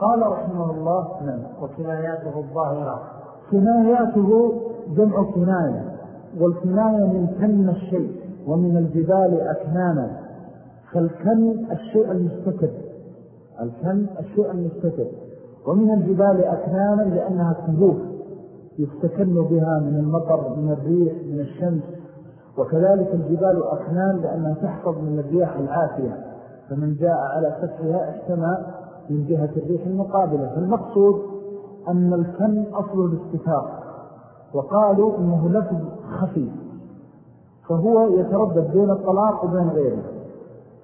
قال رحمه الله نعم وكناياته الظاهرة. كناياته جمع كناية والكناية من كن الشيء ومن الجبال أكنانا. فالكن الشيء المستتر الكن الشيء المستتر. ومن الجبال أكنانا لأنها كهوف يستكن بها من المطر من الريح من الشمس. وكذلك الجبال أكنان لأنها تحفظ من الرياح العافية. فمن جاء على فتحها احتمى من جهة الريح المقابلة. فالمقصود أن الكن أصل الاستفاق وقالوا إنه لفظ خفي فهو يتردد بين الطلاق وبين غيره.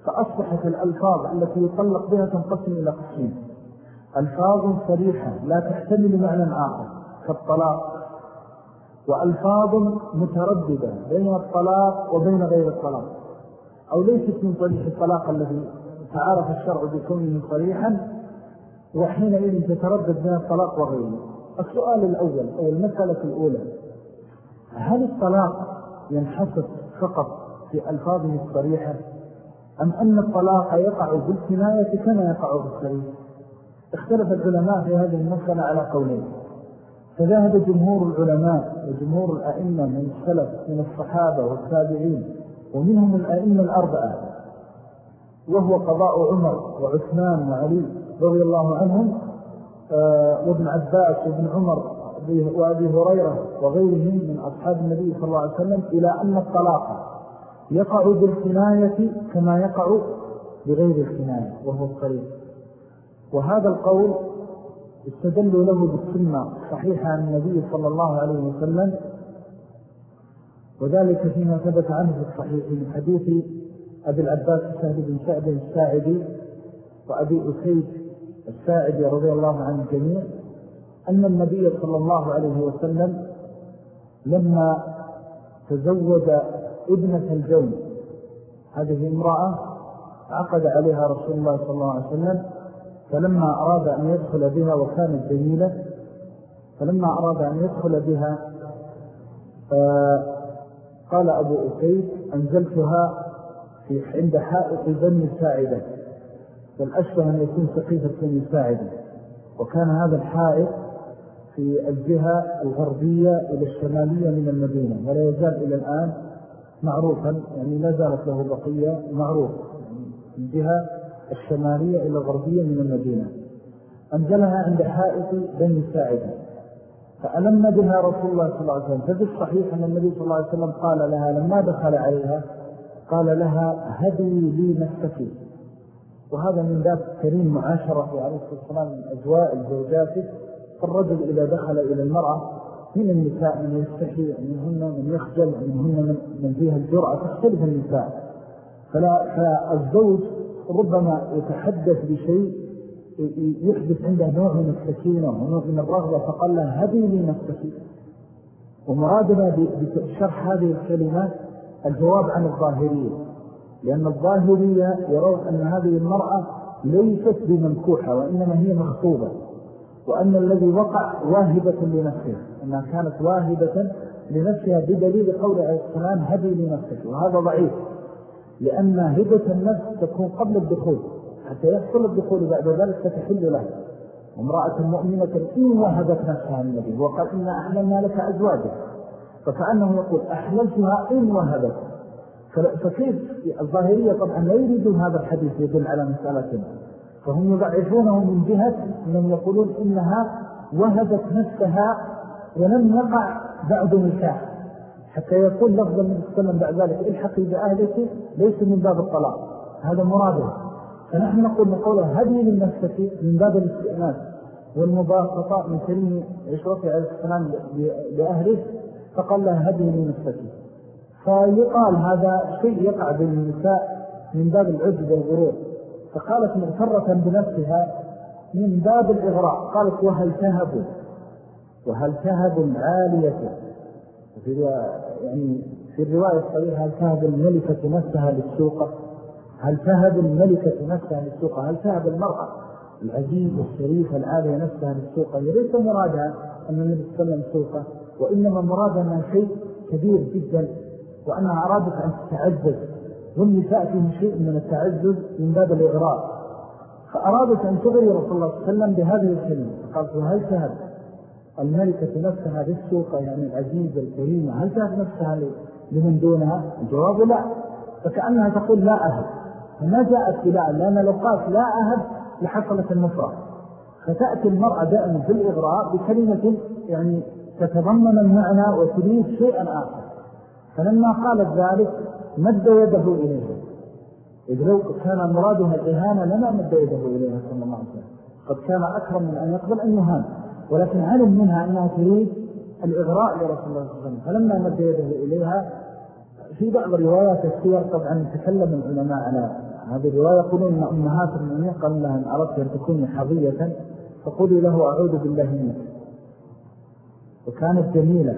فأصبحت الألفاظ التي يطلق بها تنقسم إلى قسمين. ألفاظ صريحة لا تحتمل معنى آخر كالطلاق وألفاظ مترددة بين الطلاق وبين غير الطلاق. أو ليست من صريح الطلاق الذي تعارف الشرع بكونه صريحا وحينئذ تتردد بين الطلاق وغيره. السؤال الأول أو المسألة الأولى هل الطلاق ينحصر فقط في ألفاظه الصريحة أم أن الطلاق يقع بالكناية كما يقع بالصريح اختلف العلماء في هذه المسألة على قولين. فذهب جمهور العلماء وجمهور الأئمة من السلف من الصحابة والتابعين ومنهم الأئمة الأربعة وهو قضاء عمر وعثمان وعلي رضي الله عنهم آه، وابن عباس وابن عمر وأبي هريرة وغيرهم من أصحاب النبي صلى الله عليه وسلم إلى أن الطلاق يقع بالكناية كما يقع بغير الكناية وهو الصريح وهذا القول استدلوا له بالسنة صحيحة عن النبي صلى الله عليه وسلم وذلك فيما ثبت عنه في الصحيح من حديث أبي العباس سهل بن سعد الساعدي وأبي أسيد الساعدي رضي الله عن الجميع أن النبي صلى الله عليه وسلم لما تزوج ابنة الجون هذه امرأة عقد عليها رسول الله صلى الله عليه وسلم فلما أراد أن يدخل بها وكانت جميلة فلما أراد أن يدخل بها آه، قال أبو أسيد أنزلتها عند حائط بني ساعدة والأشبه أن يكون سقيفة بني ساعدة وكان هذا الحائط في الجهة الغربية إلى الشمالية من المدينة ولا يزال إلى الآن معروفا يعني لا زالت له بقية معروف يعني الجهة الشمالية إلى الغربية من المدينة. أنزلها عند حائط بني ساعدة فألم بها رسول الله صلى الله عليه وسلم. ففي الصحيح أن النبي صلى الله عليه وسلم قال لها لما دخل عليها قال لها هدي لي نفسك. وهذا من ذات كريم معاشرة عليه الصلاة والسلام من أجواء الزوجات. فالرجل إذا دخل إلى المرأة من النساء من يستحي منهن من يخجل منهن من فيها الجرأة تختلف النساء. فلا فالزوج ربما يتحدث بشيء يحدث عنده نوع من السكينة ونوع من الرغبة فقال له هذه لي نفسك. ومرادنا بشرح هذه الكلمات الجواب عن الظاهرية لأن الظاهرية يرون أن هذه المرأة ليست بمنكوحة وإنما هي مخطوبة وأن الذي وقع واهبة لنفسها أنها كانت واهبة لنفسها بدليل قول عليه السلام هدي لنفسك وهذا ضعيف لأن هبة النفس تكون قبل الدخول حتى يحصل الدخول بعد ذلك فتحل له. امرأة مؤمنة إن وهبت نفسها النبي وقال إنا أحللنا لك أزواجه فكأنه يقول أحللتها إن وهبت. فكيف؟ الظاهرية طبعا لا يريدون هذا الحديث يدل على مسألة. فهم يضعفونه من جهة أنهم يقولون إنها وهبت نفسها ولم يقع بعد نكاح. حتى يقول لفظ النبي صلى الله عليه وسلم بعد ذلك الحقي بأهلك ليس من باب الطلاق. هذا مراده فنحن نقول نقوله هذه من نفسك من باب الاستئناس والمباسطة من كريم عشرته عليه السلام لأهله فقال لها هذه من نفسك. فيقال هذا شيء يقع بالنساء من باب العجب والغرور. فقالت مغترة بنفسها من باب الإغراء. قالت وهل تهب؟ وهل تهب عالية في يعني في الرواية الصحيحة هل تهب الملكة نفسها للسوق؟ هل تهب الملكة نفسها للسوق؟ هل تهب المرأة العزيز الشريف العالية نفسها للسوق؟ ليس مرادها أن النبي صلى الله عليه وسلم سوقه وإنما مرادها أنها شيء كبير جدا وأنها أرادت أن تتعزز والنساء فيه شيء من التعزز من باب الإغراء. فأرادت أن تغري رسول الله صلى الله عليه وسلم بهذه الكلمة. فقالت هل تهب؟ الملكة نفسها للسوق يعني العزيزة الكريمة هل تهب نفسها لمن دونها؟ الجواب لا. فكأنها تقول لا أهب. فما جاءت بلا لأن لو قالت لا أهب لحصلت النصرة. فتأتي المرأة دائما في الإغراء بكلمة يعني تتضمن المعنى وتريد شيئا آخر. فلما قالت ذلك مد يده إليها. إذ لو كان مراده الإهانة لما مد يده إليها صلى الله عليه وسلم. قد كان أكرم من أن يقبل أن يهان. ولكن علم منها أنها تريد الإغراء لرسول الله صلى الله عليه وسلم. فلما مد يده إليها في بعض روايات السير طبعا تكلم العلماء على هذه الرواية يقولون أن أمهات المؤمنين قال لها أن أردت أن تكوني حظية فقولي له أعوذ بالله منك. وكانت جميلة.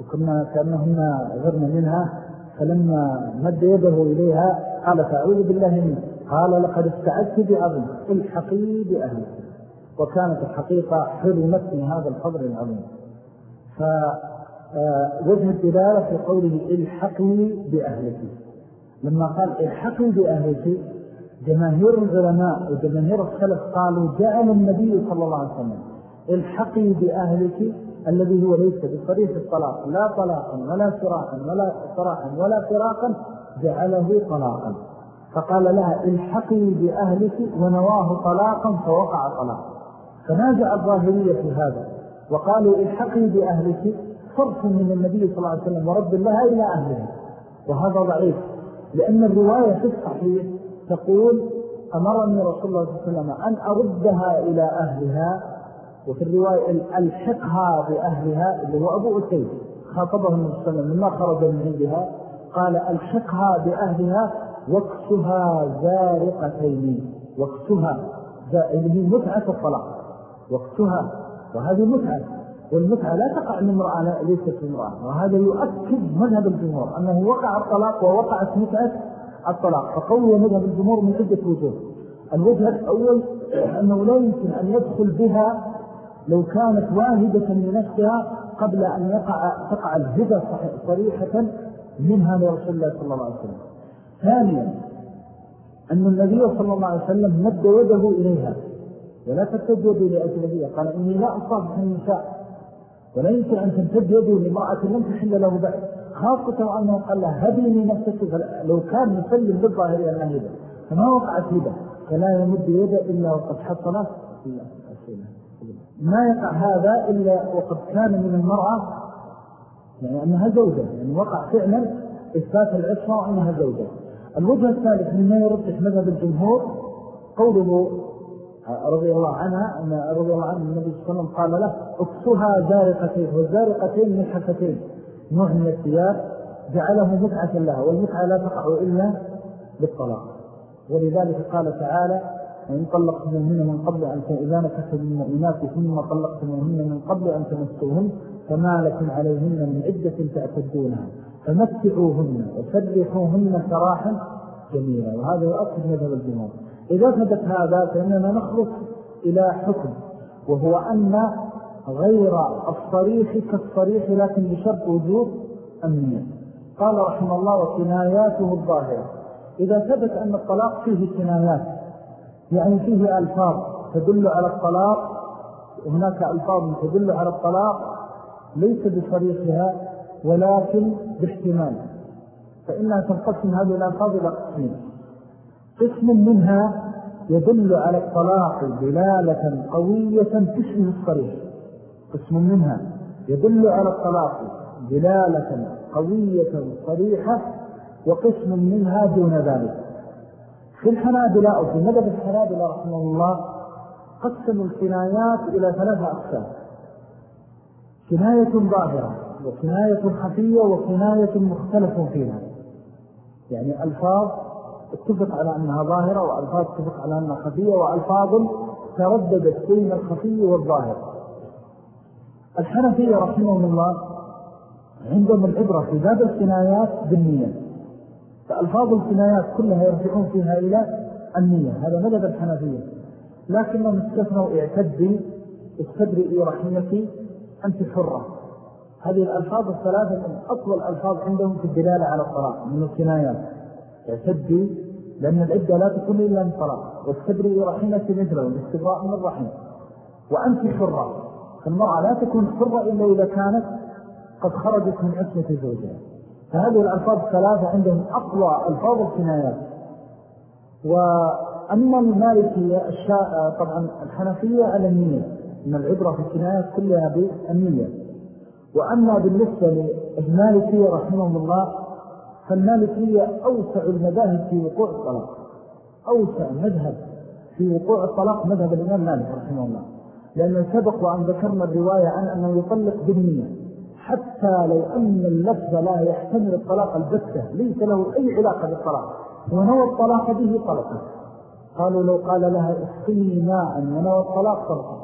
وكنا كأنهن غرن منها فلما مد يده إليها قالت أعوذ بالله منك. قال لقد استعدت بعظم الحقي بأهلك وكانت الحقيقة حرمت من هذا الفضل العظيم. فوجه الدلالة في قوله الحقي بأهلك. لما قال الحقي بأهلك جماهير العلماء وجماهير الخلف قالوا جعل النبي صلى الله عليه وسلم. الحقي بأهلك الذي هو ليس بصريح الطلاق. لا طلاقا ولا سراحا ولا صراحا ولا فراقا جعله طلاقا. فقال لها الحقي بأهلك ونواه طلاقا فوقع طلاق. فناجع الظاهرية في هذا. وقالوا الحقي بأهلك صرف من النبي صلى الله عليه وسلم ورد الله إلى أهلها. وهذا ضعيف لأن الرواية في الصحيح تقول أمرني رسول الله صلى الله عليه وسلم أن أردها إلى أهلها وفي الرواية ألحقها بأهلها اللي هو أبو أسيد. خاطبه النبي صلى الله عليه وسلم لما خرج من عندها قال ألحقها بأهلها وقتها زارقتين. وقتها اللي هي متعة الطلاق. وقتها. وهذه متعة. والمتعة لا تقع من امرأة ليست امرأة. وهذا يؤكد مذهب الجمهور أنه وقع الطلاق ووقعت متعة الطلاق. فقوي مذهب الجمهور من عدة وجوه. الوجه الأول أنه لا يمكن أن يدخل بها لو كانت واهدة لنفسها قبل أن يقع تقع الهدى صريحة منها لرسول الله صلى الله عليه وسلم. ثانيا أن النبي صلى الله عليه وسلم مد يده إليها. ولا تمتد يدي لأجنبية قال إني لا أصاب النساء ولا يمكن أن تمتد يده لامرأة لم تحل له بعد. خاصة أنه قال له هديني نفسك. لو كان مسلم بالظاهر أنها هدى فما وقعت هدى فلا يمد يده إلا وقد حصلت ما يقع هذا إلا وقد كان من المرأة يعني أنها زوجة يعني وقع فعلا إثبات العصمة وأنها زوجة. الوجه الثالث مما يرجح مذهب الجمهور قوله رضي الله عنها أن رضي الله عنه النبي صلى الله عليه وسلم قال له اكسها زارقتين والزارقتين ملحفتين نوع من الثياب جعله متعة لها والمتعة لا تقع إلا بالطلاق. ولذلك قال تعالى وإن طلقتموهن من قبل أن إذا نكتب المؤمنات ثم طلقتموهن من قبل أن تمسوهن فما لكم عليهن من عدة تعتدونها. فمتعوهن وسرحوهن سراحا جميلا. وهذا يؤكد مذهب الجمهور. إذا ثبت هذا فإننا نخلص إلى حكم وهو أن غير الصريح كالصريح لكن بشرط وجود النية. قال رحمه الله وكناياته الظاهرة. إذا ثبت أن الطلاق فيه كنايات يعني فيه ألفاظ تدل على الطلاق وهناك ألفاظ تدل على الطلاق ليس بصريحها ولكن باحتمال فإنها تنقسم هذه الألفاظ إلى قسمين. قسم منها يدل على الطلاق دلالة قوية تشبه الصريح. قسم منها يدل على الطلاق دلالة قوية صريحة وقسم منها دون ذلك. في الحنابلة أو في مدد الحنابلة رحمه الله قسموا الكنايات إلى ثلاثة أقسام. كناية ظاهرة وكناية خفية وكناية مختلف فيها. يعني ألفاظ اتفق على أنها ظاهرة وألفاظ اتفق على أنها خفية وألفاظ ترددت بين الخفي والظاهر. الحنفية رحمه الله عندهم العبرة في باب الكنايات بالنية. فألفاظ الكنايات كلها يرجعون فيها إلى النية هذا مدد الحنفية. لكنهم استثنوا اعتدي استدرئي رحمتي أنت حرة. هذه الألفاظ الثلاثة من أطول الألفاظ عندهم في الدلالة على الطلاق من الكنايات. اعتدي لأن العدة لا تكون إلا من طلاق واستبرئ رحمة مثله والاستبراء من الرحم. وأنت حرة. فالمرأة لا تكون حرة إلا إذا كانت قد خرجت من عصمة زوجها. فهذه الألفاظ الثلاثة عندهم أقوى ألفاظ الكنايات. وأما المالكية الشاء طبعا الحنفية على النية إن العبرة في الكنايات كلها بالنية وأما بالنسبة للمالكية رحمه الله فالمالكية أوسع المذاهب في وقوع الطلاق. أوسع مذهب في وقوع الطلاق مذهب الإمام مالك رحمه الله. لأنه سبق وأن ذكرنا الرواية عن أنه يطلق بالنية. حتى لو أن اللفظ لا يحتمل الطلاق البتة ليس له أي علاقة بالطلاق. ونوى الطلاق به طلقه قالوا لو قال لها اسقني ماء ونوى الطلاق طلقه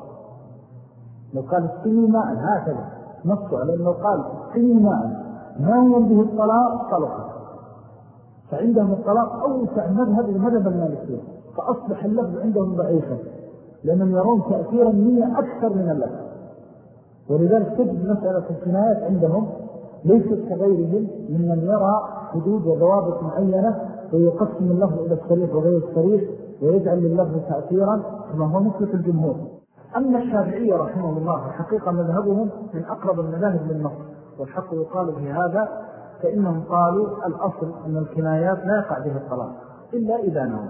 لو قال اسقني ماء هكذا. نصه لأنه قال اسقني ماء. نوى به الطلاق؟ طلقه فعندهم الطلاق أوسع مذهب المذهب المالكية. فأصبح اللفظ عندهم ضعيفا. لأنهم يرون تأثير النية أكثر من اللفظ. ولذلك تجد مسألة الكنايات عندهم ليست كغيرهم ممن يرى حدود وضوابط معينة ويقسم اللفظ إلى الصريح وغير الصريح ويجعل لللفظ تأثيرا كما هو مثل الجمهور. أما الشافعية رحمه الله الحقيقة مذهبهم من أقرب المذاهب للنص والحق يقال في هذا فإنهم قالوا الأصل أن الكنايات لا يقع به الطلاق إلا إذا نوى.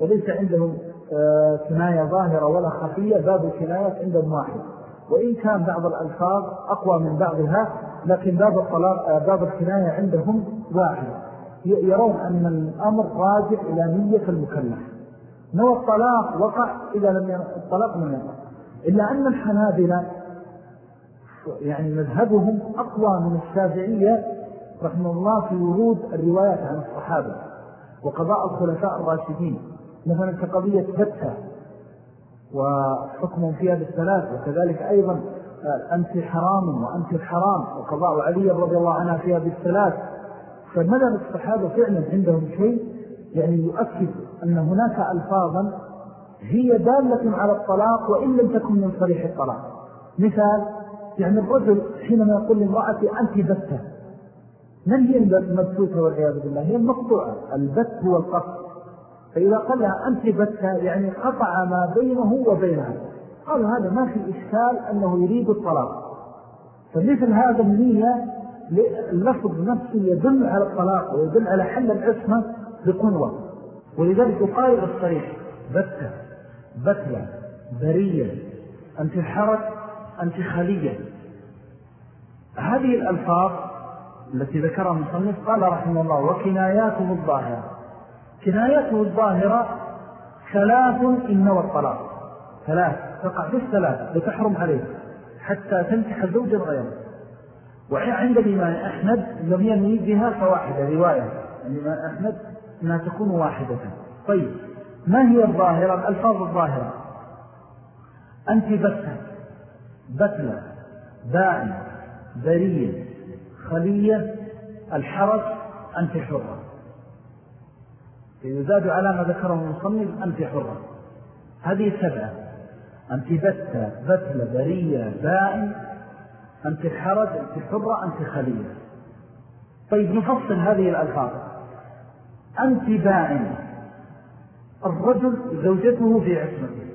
وليس عندهم آه، كناية ظاهرة ولا خفية باب الكنايات عندهم واحد. وإن كان بعض الألفاظ أقوى من بعضها لكن باب, الطلاق آه، باب الكناية عندهم واحد يرون أن الأمر راجع إلى نية المكلف. نوى الطلاق وقع إذا لم الطلاق من يقع. إلا أن الحنابلة يعني مذهبهم أقوى من الشافعية رحمه الله في ورود الروايات عن الصحابة وقضاء الخلفاء الراشدين. مثلا كقضية بتة وحكم فيها بالثلاث وكذلك أيضا آه، أنت حرام وأنت الحرام وقضاء علي رضي الله عنها فيها بالثلاث فمذهب الصحابة فعلا عندهم شيء يعني يؤكد أن هناك ألفاظا هي دالة على الطلاق وإن لم تكن من صريح الطلاق. مثال يعني الرجل حينما يقول لامرأتي أنت بتة من هي المبتوتة والعياذ بالله؟ هي المقطوعة البت هو القصد. فإذا قال لها أنت بتة يعني قطع ما بينه وبينها. قالوا هذا ما في إشكال أنه يريد الطلاق. فمثل هذا النية اللفظ نفسه يدل على الطلاق ويدل على حل العصمة بقنوة ولذلك يقارب الصريح بتة بتلة برية أنت حرك أنت خلية هذه الألفاظ التي ذكرها المصنف قال رحمه الله وكناياته الظاهرة كناياته الظاهرة ثلاث إن نوى الطلاق ثلاث. تقع في الثلاث لتحرم عليه. حتى تنكح زوجا غيره وعند الإمام أحمد لم ينوي بها فواحدة رواية. الإمام أحمد أنها تكون واحدة. طيب. ما هي الظاهرة؟ الألفاظ الظاهرة. أنت بسة بتلة دائم برية. خلية. الحرج. أنت حرة. يزاد على ما ذكره المصنف أنت حرة. هذه سبعة. أنت بتة بتلة برية دائم أنت الحرج أنت حرة أنت خلية. طيب نفصل هذه الألفاظ. أنت بائن. الرجل زوجته في عصمته.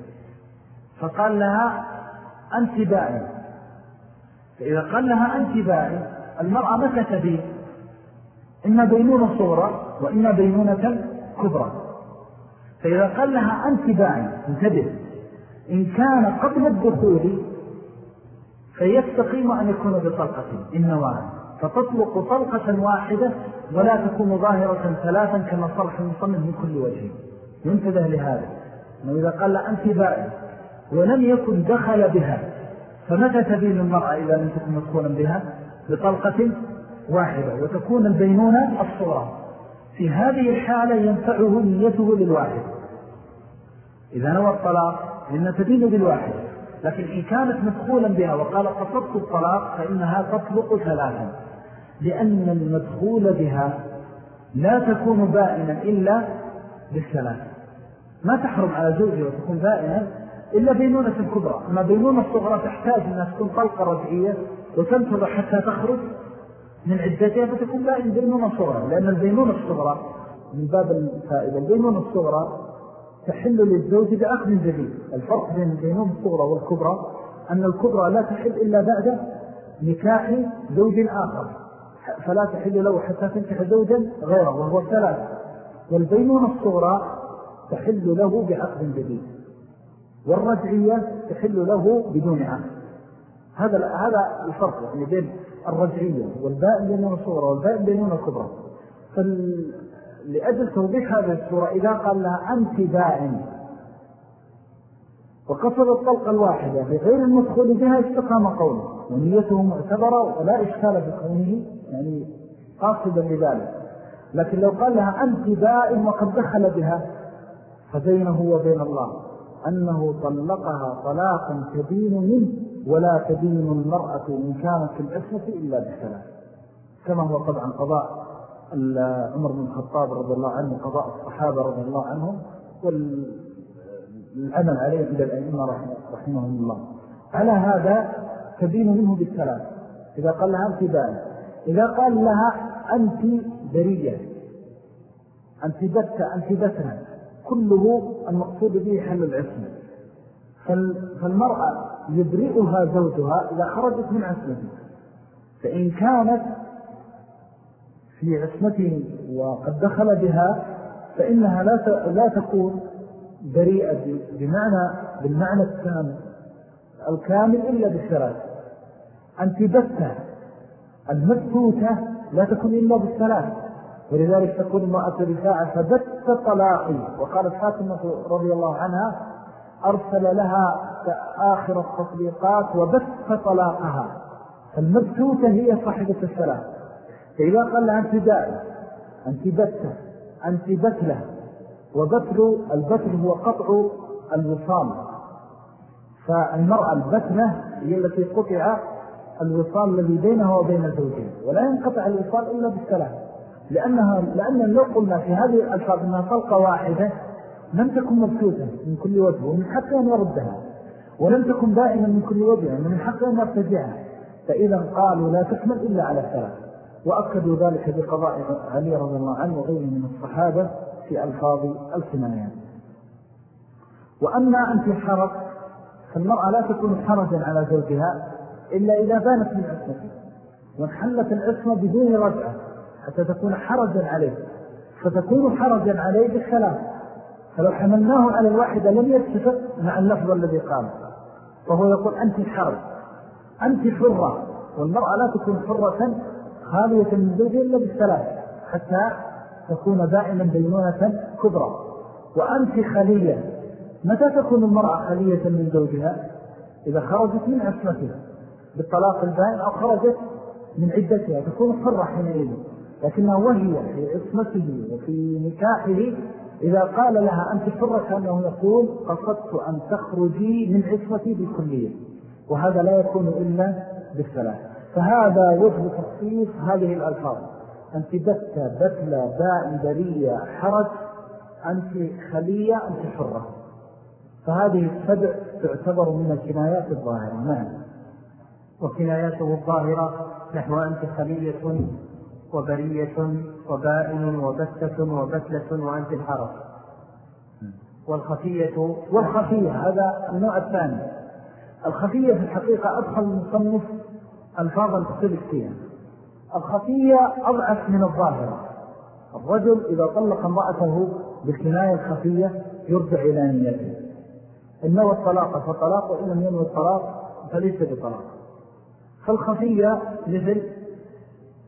فقال لها أنت بائن. فإذا قال لها أنت بائن المرأة متى تبين إما بينونة صورة وإما بينونة كبرى. فإذا قال لها أنت بائن انتبه. إن كان قبل الدخول فيستقيم أن يكون بطلقة النواة فتطلق طلقة واحدة ولا تكون ظاهرة ثلاثا كما صرح المصنف من كل وجه. ينتبه لهذا. وإذا قال أنت بائن ولم يكن دخل بها فمتى تبين المرأة إذا لم تكن مدخولا بها؟ بطلقة واحدة وتكون البينونة الصورة في هذه الحالة ينفعه نيته للواحد إذا نوى الطلاق لأن تبين بالواحد لكن إن كانت مدخولا بها وقال قصدت الطلاق فإنها تطلق ثلاثا لأن المدخول بها لا تكون بائنا إلا بالثلاث. ما تحرم على زوجه وتكون بائنا إلا بينونة الكبرى أما بينونة الصغرى تحتاج أنها تكون طلقة رجعية وتنتظر حتى تخرج من عدتها فتكون بائن بينونة صغرى. لأن البينونة الصغرى من باب الفائدة البينونة الصغرى تحل للزوج بأخذ جديد. الفرق بين البينونة الصغرى والكبرى أن الكبرى لا تحل إلا بعد نكاح زوج آخر. فلا تحل له حتى تنكح زوجا غيره وهو ثلاث والبينونة الصغرى تحل له بعقد جديد. والرجعية تحل له بدون عقد. هذا هذا الفرق يعني بين الرجعية والبائن بينونة الصغرى والبائن بينونة الكبرى. لأجل توضيح هذه السورة إذا قال لها أنت بائن وقصد الطلقة الواحدة بغير المدخول بها استقام قوله ونيته معتبرة ولا إشكال في كونه يعني قاصدا لذلك. لكن لو قال لها أنت بائن وقد دخل بها فبينه وبين الله. أنه طلقها طلاقا تدين منه ولا تدين المرأة إن كانت العصمة إلا بالثلاث كما هو طبعا قضاء عمر بن الخطاب رضي الله عنه قضاء الصحابة رضي الله عنهم والعمل عليه عند الأئمة رحمهم الله. على هذا تبين منه بالثلاث إذا قال لها أنت بائن إذا قال لها أنت برية. أنت بتة أنت بتنا كله المقصود به حل العصم فالمرأة يبرئها زوجها إذا خرجت من عصمته. فإن كانت في عصمته وقد دخل بها فإنها لا لا تكون بريئة بمعنى بالمعنى الكامل الكامل إلا بالثلاث أنت بتة المبتوتة لا تكون إلا بالثلاث. ولذلك تكون امرأة رفاعة فبت طلاقي. وقالت فاطمة رضي الله عنها أرسل لها آخر التطبيقات وبت طلاقها. فالمبتوتة هي صاحبة الثلاث فإذا قال لها أنت دائم أنت بتة أنت بتلة وبتل البتل هو قطع الوصال. فالمرأة البتلة هي التي قطع الوصال الذي بينها وبين زوجها. ولا ينقطع الوصال إلا بالثلاث لأنها لأن لو قلنا في هذه الألفاظ أنها طلقة واحدة لم تكن مبسوطة من كل وجه ومن حق أن يردها ولم تكن دائما من كل وجه ومن حق أن يرتجعها. فإذا قالوا لا تحمل إلا على الثلاث. وأكدوا ذلك بقضاء علي رضي الله عنه وغيره من الصحابة في ألفاظ الكنايات وأما أنت حرج فالمرأة لا تكون حرجا على زوجها إلا إذا بانت من عصمته وانحلت العصمة بدون رجعة. حتى تكون حرجا عليه. فتكون حرجا عليه بالثلاث فلو حملناه على الواحدة لم يتفق مع اللفظ الذي قال. فهو يقول أنت حرج. أنت حرة. والمرأة لا تكون حرة خالية من زوجها إلا بالثلاث حتى تكون دائما بينونة كبرى. وأنت خلية. متى تكون المرأة خلية من زوجها؟ إذا خرجت من عصمته بالطلاق البائن أو خرجت من عدتها. تكون حرة حينئذ. لكنها وهي في عصمته وفي نكاحه إذا قال لها أنت حرة كأنه يقول قصدت أن تخرجي من عصمتي بالكلية وهذا لا يكون إلا بالثلاث فهذا وجه تخصيص هذه الألفاظ. أنت بتة بتلة باء برية حرج أنت خلية أنت حرة. فهذه السبع تعتبر من الكنايات الظاهرة. نعم. وكناياته الظاهرة نحو أنت خلية وبرية وبائن وبتة وبتلة وأنت الحرج والخفية والخفية هذا النوع الثاني. الخفية في الحقيقة أدخل المصنف ألفاظا تختلف فيها الخفية أضعف من الظاهرة. الرجل إذا طلق امرأته بالكناية الخفية يرجع إلى نيته. إن نوى الطلاق فطلاق وإن لم ينوى الطلاق فليس بطلاق. فالخفية مثل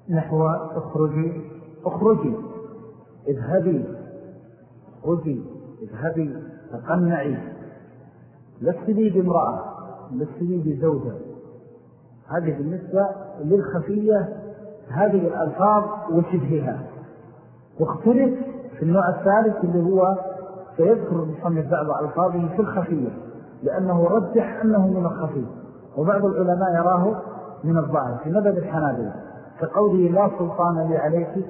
نحو اخرجي اخرجي اذهبي اخرجي اذهبي تقنعي لست لي بامرأة لست لي بزوجة. هذه بالنسبة للخفية هذه الألفاظ وشبهها. واختلف في النوع الثالث اللي هو سيذكر المصنف بعض ألفاظه في الخفية لأنه رجح أنه من الخفية وبعض العلماء يراه من الظاهر في مدد الحنابلة. كقوله لا سلطان لي عليك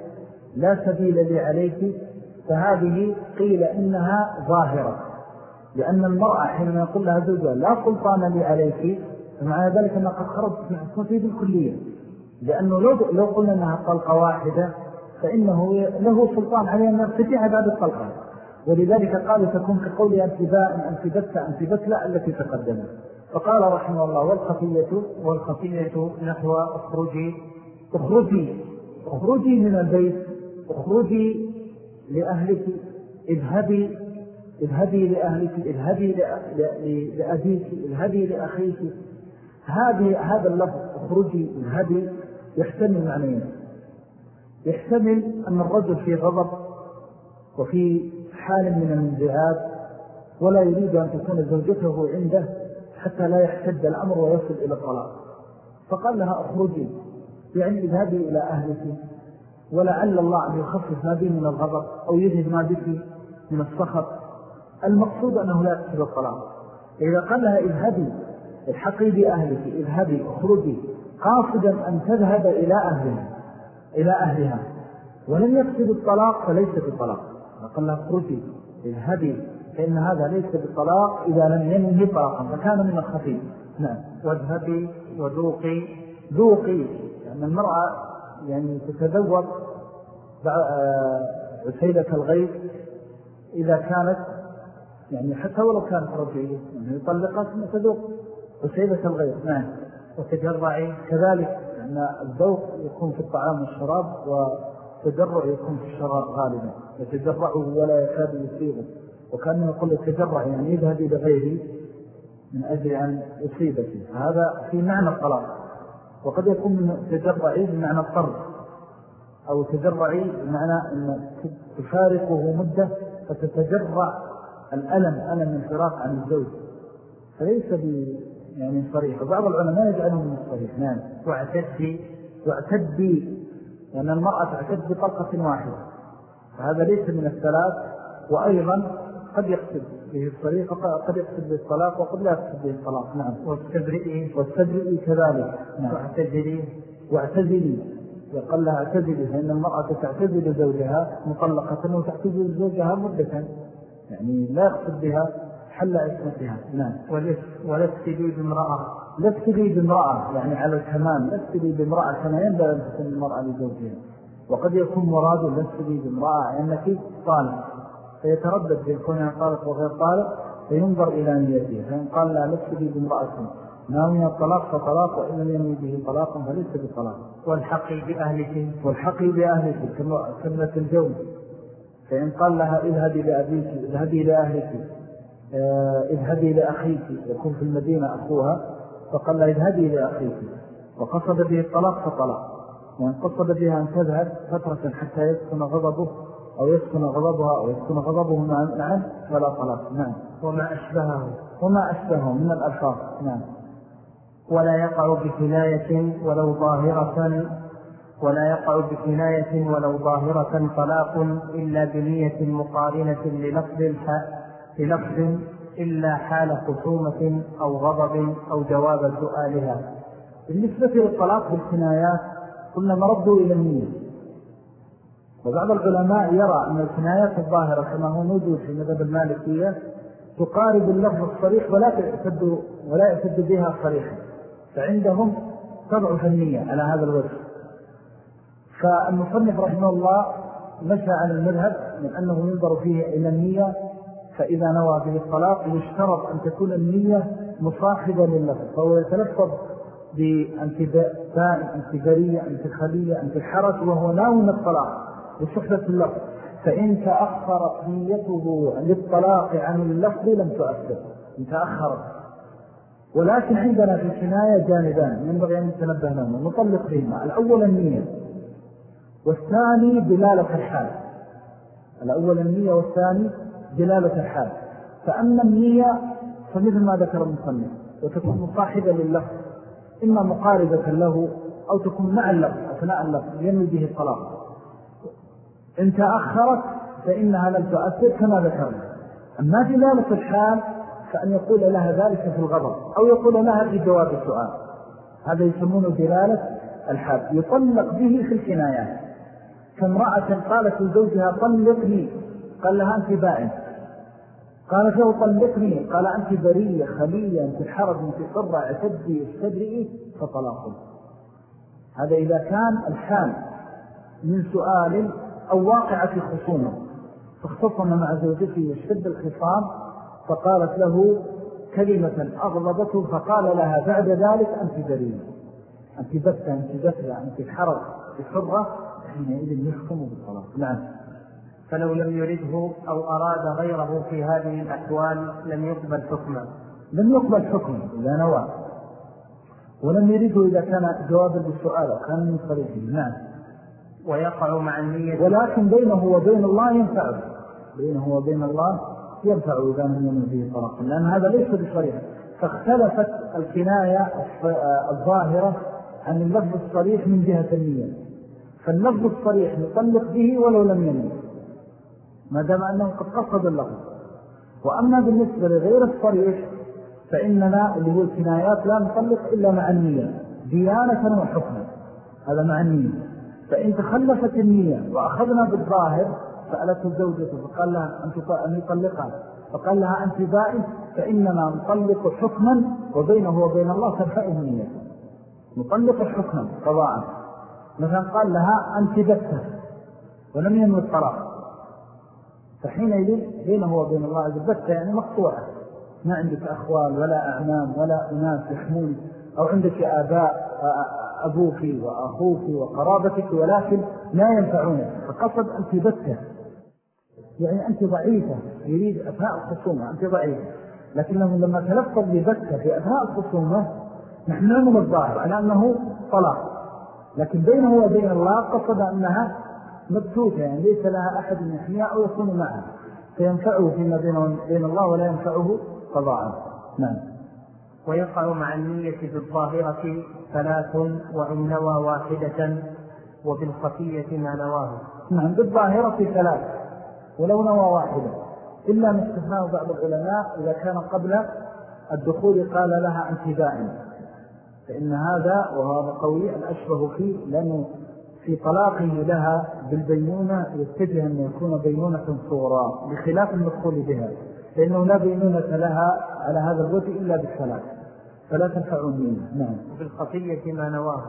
لا سبيل لي عليك فهذه قيل إنها ظاهرة. لأن المرأة حينما يقول لها زوجها لا سلطان لي عليك فمعنى ذلك أنها قد خرجت من عصمته بالكلية. لأنه لو, لو قلنا أنها طلقة واحدة فإنه له سلطان عليه أن يرتجع بعد الطلقة ولذلك قال تكون كقول أنتباء أنتبت أنتبت التي تقدمت. فقال رحمه الله والخفية والخفية نحو اخرجي اخرجي اخرجي من البيت اخرجي لأهلك اذهبي اذهبي لأهلك اذهبي لأبيك اذهبي لأخيك. هذه هذا اللفظ اخرجي اذهبي يحتمل معنيين يحتمل أن الرجل في غضب وفي حال من الانزعاج ولا يريد أن تكون زوجته عنده حتى لا يحتد الأمر ويصل إلى الطلاق. فقال لها اخرجي. يعني اذهبي إلى أهلك ولعل الله أن يخفف ما به من الغضب أو يجد ما به من الصخر المقصود أنه لا يقصد الطلاق إذا قال لها اذهبي الحقي بأهلك اذهبي اخرجي. قاصدا أن تذهب إلى أهلها إلى أهلها. ولم يقصد الطلاق فليس بالطلاق قال لها اخرجي اذهبي فإن هذا ليس بالطلاق إذا لم ينهي طلاقا فكان من الخفيف نعم. واذهبي وذوقي. ذوقي. يعني المرأة يعني تتذوق عسيلة الغيب إذا كانت يعني حتى ولو كانت رجعية يعني يطلقها ثم تذوق. عسيلة الغيب نعم. وتجرعي كذلك لأن الذوق يكون في الطعام والشراب وتجرع يكون في الشراب غالبا. يتجرعه ولا يكاد يصيبه. وكأنه يقول التجرع يعني يذهب إلى غيره من أجل أن يصيبك. هذا في معنى الطلاق. وقد يكون من تجرعي بمعنى الطرد أو تجرعي بمعنى أن تفارقه مدة فتتجرع الألم ألم الفراق عن الزوج. فليس ب يعني صريح. وبعض العلماء يجعله من الصريح نعم. واعتدي. واعتدي لأن المرأة تعتد بطلقة واحدة فهذا ليس من الثلاث وأيضا قد يقصد به الصريح وقد يقصد به الطلاق وقد لا يقصد به الطلاق نعم. واستبرئي واستبرئي كذلك نعم. واعتزلي. واعتزلي. وقال لها اعتزلي فإن المرأة تعتزل زوجها مطلقة وتعتزل زوجها مدة يعني لا يقصد بها حل عصمتها نعم. ولست لي بامرأة لست لي بامرأة يعني على الكمال لست لي بامرأة كما ينبغي أن تكون المرأة لزوجها. وقد يكون مراد لست لي بامرأة أنك طالب فيتردد في كونها طالق وغير طالق فينظر إلى نيته فإن قال لا لست لي بامرأة. ناوية الطلاق فطلاق وإن لم ينوي به طلاقا فليس بطلاق. والحقي بأهلك والحقي بأهلك كلمة الجوز فإن قال لها اذهبي لأبيك اذهبي لأهلك آه، اذهبي لأخيك يكون في المدينة أخوها فقال لها اذهبي لأخيك. وقصد به الطلاق فطلاق. وإن قصد بها أن تذهب فترة حتى يسكن غضبه أو يسكن غضبها أو يسكن غضبه معا فلا طلاق. نعم. وما أشبهه. وما أشبهه من الألفاظ. نعم. ولا يقع بكناية ولو ظاهرة ولا يقع بكناية ولو ظاهرة طلاق إلا بنية مقارنة للفظ للفظ إلا حال خصومة أو غضب أو جواب سؤالها. بالنسبة للطلاق بالكنايات قلنا مردوا إلى النية. وبعض العلماء يرى أن الكنايات الظاهرة كما هو موجود في مذهب المالكية تقارب اللفظ الصريح ولا يعتد ولا يعتد بها صريحا. فعندهم تضعف النية على هذا الوجه. فالمصنف رحمه الله مشى عن المذهب من أنه ينظر فيه إلى النية فإذا نوى به الطلاق يشترط أن تكون النية مصاحبة لللفظ فهو يتلفظ بأنتباء أنتبارية أنتخلية أنتحرة وهو ناوي الطلاق. بصحبة اللفظ فإن تأخرت نيته للطلاق عن اللفظ لم تؤثر إن تأخرت ولكن عندنا في الكناية جانبان ينبغي أن نتنبه لهم نطلق بهما. الأول النية والثاني دلالة الحال. الأول النية والثاني دلالة الحال. فأما النية فمثل ما ذكر المصنف وتكون مصاحبة لللفظ إما مقاربة له أو تكون مع اللفظ أثناء اللفظ ينوي به الطلاق. إن تأخرت فإنها لم تؤثر كما ذكرنا. أما دلالة الحال فأن يقول لها ذلك في الغضب أو يقول لها في جواب السؤال. هذا يسمونه دلالة الحال. يطلق به في الكنايات كامرأة قالت لزوجها طلقني. قال لها أنت بائن. قالت له طلقني. قال أنت برية خلية أنت حرب أنت قرة اعتدي استدرئي فطلاقه هذا إذا كان الحال من سؤال أو واقعة خصومه فاختصم مع زوجته واشتد الخصام فقالت له كلمة أغضبته فقال لها بعد ذلك أنت دليل أنت بثة أنت بثة أنت حرب بحرة حينئذ يحكم بالطلاق. نعم. فلو لم يرده أو أراد غيره في هذه الأحوال لم يقبل حكما لم يقبل حكما إذا نوى. ولم يرده إذا كان جوابا للسؤال أو كان من صريحه نعم. ويقع مع النية. ولكن بينه وبين الله ينفعه بينه وبين الله ينفع إذا لم يمن طلاق. لأن هذا ليس بصريح. فاختلفت الكناية الظاهرة عن اللفظ الصريح من جهة النية. فاللفظ الصريح يطلق به ولو لم يمن ما دام أنه قد قصد اللفظ. وأما بالنسبة لغير الصريح فإننا اللي هو الكنايات لا نطلق إلا مع النية. ديانة وحكمة هذا مع النية. فإن تخلفت النية وأخذنا بالظاهر سألته زوجته فقال لها أن يطلقها. فقال لها أنت بائس فإننا نطلق حكما وبينه وبين الله ترفعه النية. نطلق حكما قضاء. مثلا قال لها أنت بكتة ولم ينوي الطلاق. فحينئذ بينه وبين الله وجل يعني مقطوعة. ما عندك أخوال ولا أعمام ولا أناس يحمون أو عندك آباء أبوك وأخوك وقرابتك ولكن لا ينفعونك فقصد أنت بكة يعني أنت ضعيفة يريد أثناء الخصومة أنت ضعيفة. لكنه لما تلفظ ببكة في أثناء الخصومة نحن نعلم الظاهر على أنه طلاق. لكن بينه وبين الله قصد أنها مبتوتة يعني ليس لها أحد من يحميها أو يكون معها. فينفعه فيما بين الله ولا ينفعه قضاء نعم. ويقع مع النية بالظاهرة ثلاث وإن نوى واحدة وبالخفية ما نواه. نعم بالظاهرة ثلاث ولو نوى واحدة. إلا ما استثناه بعض العلماء إذا كان قبل الدخول قال لها أنت دائم فإن هذا وهذا قوي الأشبه فيه لأنه في طلاقه لها بالبينونة يتجه أن يكون بينونة صغرى بخلاف المدخول بها لأنه لا بينونة لها على هذا الوجه إلا بالثلاث فلا تنفع النية نعم. وبالخطية ما نواه.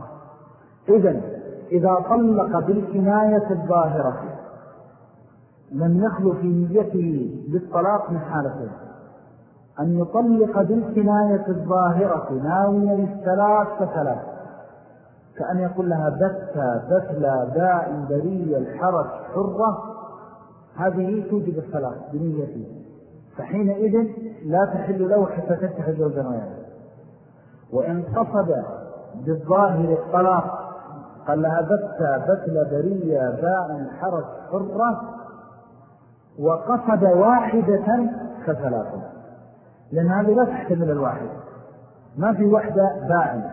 إذن إذا طلق بالكناية الظاهرة لم يخلو في نيته بالطلاق من حالته. أن يطلق بالكناية الظاهرة ناوية للثلاث فثلاث. كأن يقول لها بثة بثلة داء برية الحرج حرة. هذه توجد الثلاث بنيته. فحينئذ لا تحل له حتى تفتح زوجا وإن قصد بالظاهر الطلاق قال لها بثة بثلة برية داء حرج حرة وقصد واحدة فثلاثة لأن هذه لا تحتمل الواحد. ما في وحدة بائن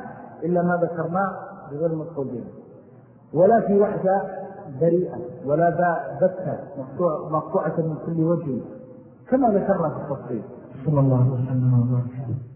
إلا ما ذكرناه بغير مدخول ولا في وحدة بريئة ولا بثة مقطوعة من كل وجه كما ذكرنا في التصريف صلى الله عليه وسلم. وبارك